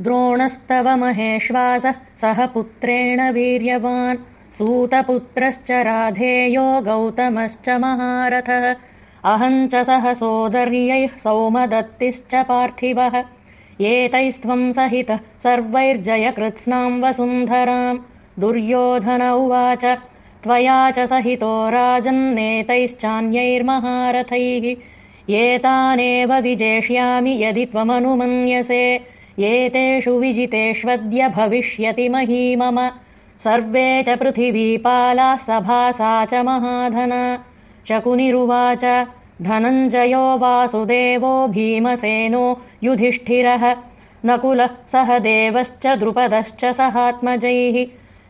द्रोणस्तव महेश्वासः सह पुत्रेण वीर्यवान्। सूतपुत्रश्च राधेयो गौतमश्च महारथः। अहम् च सह सोदर्यैः सौमदत्तिश्च पार्थिवः। एतैस्त्वम् सहितः सर्वैर्जयकृत्स्नाम् वसुन्धराम्। दुर्योधन उवाच त्वया च सहितो राजन्नेतैश्चान्यैर्महारथैः एतानेव विजेष्यामि यदि त्वमनुमन्यसे एतेषु विजितेष्वद्य भविष्यति मही मम सर्वे च पृथिवीपालाः सभासा च महाधना। शकुनिरुवाच धनञ्जयो वासुदेवो भीमसेनो युधिष्ठिरः। नकुलः सह देवश्च द्रुपदश्च सहात्मजैः।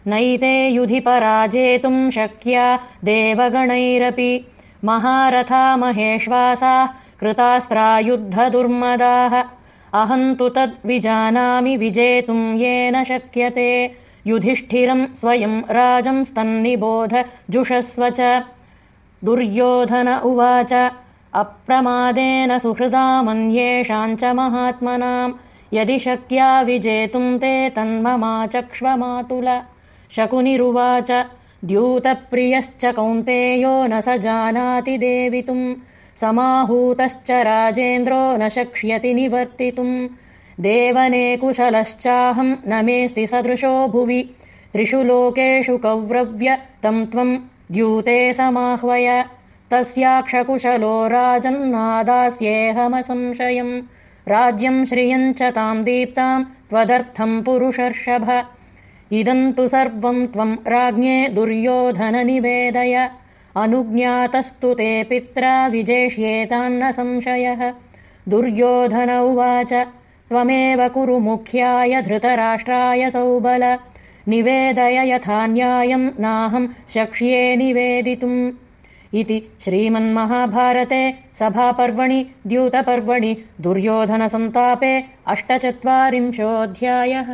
नैते युधि पराजेतुम् शक्या देवगणैरपि। महारथा महेश्वासाः कृतास्त्रायुद्धदुर्मदाः अहम् तु तद्विजानामि विजेतुम् येन शक्यते। युधिष्ठिरम् स्वयम् राजंस्तन्निबोध जुषस्व च। दुर्योधन उवाच अप्रमादेन सुहृदा मन्येषाम् च महात्मनाम् यदि शक्या विजेतुम् ते तन्ममाचक्ष्वमातुल। शकुनिरुवाच द्यूतप्रियश्च कौन्तेयो न स जानाति देवितुम् समाहूतश्च राजेन्द्रो न शक्ष्यति निवर्तितुम् देवने कुशलश्चाहम् न मेऽस्ति सदृशो भुवि। त्रिषु लोकेषु कौव्रव्य तम् त्वम् द्यूते समाह्वय। तस्याक्षकुशलो राजन्नादास्येऽहमसंशयम् राज्यम् श्रियम् च ताम् दीप्ताम् त्वदर्थम् पुरुषर्षभ। इदम् तु सर्वम् त्वम् राज्ञे दुर्योधन निवेदय अनुज्ञातस्तु ते पित्रा विजेष्येतान्न संशयः। दुर्योधन उवाच त्वमेव कुरु मुख्याय धृतराष्ट्राय सौबल। निवेदय यथा न्यायम् नाहम् शक्ष्ये निवेदितुम्। इति श्रीमन्महाभारते सभापर्वणि द्यूतपर्वणि दुर्योधनसन्तापे अष्टचत्वारिंशोऽध्यायः